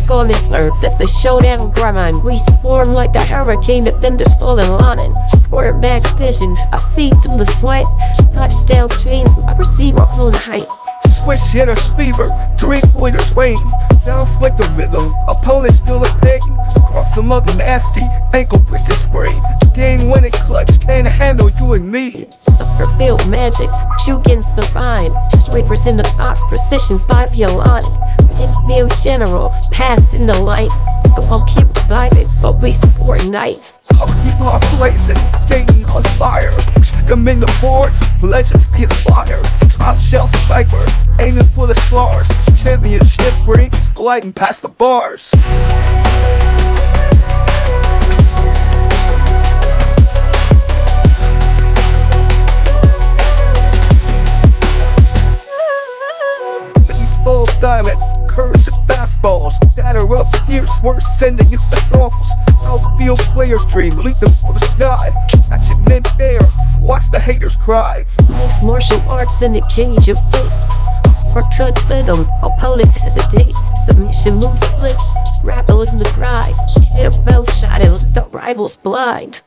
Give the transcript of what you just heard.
back on this earth. This is showdown grind. We swarm like a hurricane that thunders falling it. Quarterback vision, I see through the sweat. Touchdown chains, I receive a full height. Switch hitters fever, three pointers wing. Sounds like the rhythm, opponents feel a thing. Cross them up nasty, ankle break the spray. Game winning clutch, can't handle you and me. Suffer field magic, shoot against the vine. Stripers in the box, precision's five year line. Infield general, pass in the light. Go on, keep vibing, but we score night. I'll keep on blazing, staying on fire. Them in the boards, legends get fired. Top shelf sniper, aiming for the stars. Championship rings, gliding past the bars. Sending you the novels. Outfield players dream, leap them for the sky. Catch it mid-air, watch the haters cry. Mixed martial arts the cage of fate. For truth rhythm, opponents hesitate. Submission moves slick, rattle in the pride. Hit a bell shot, the rivals blind.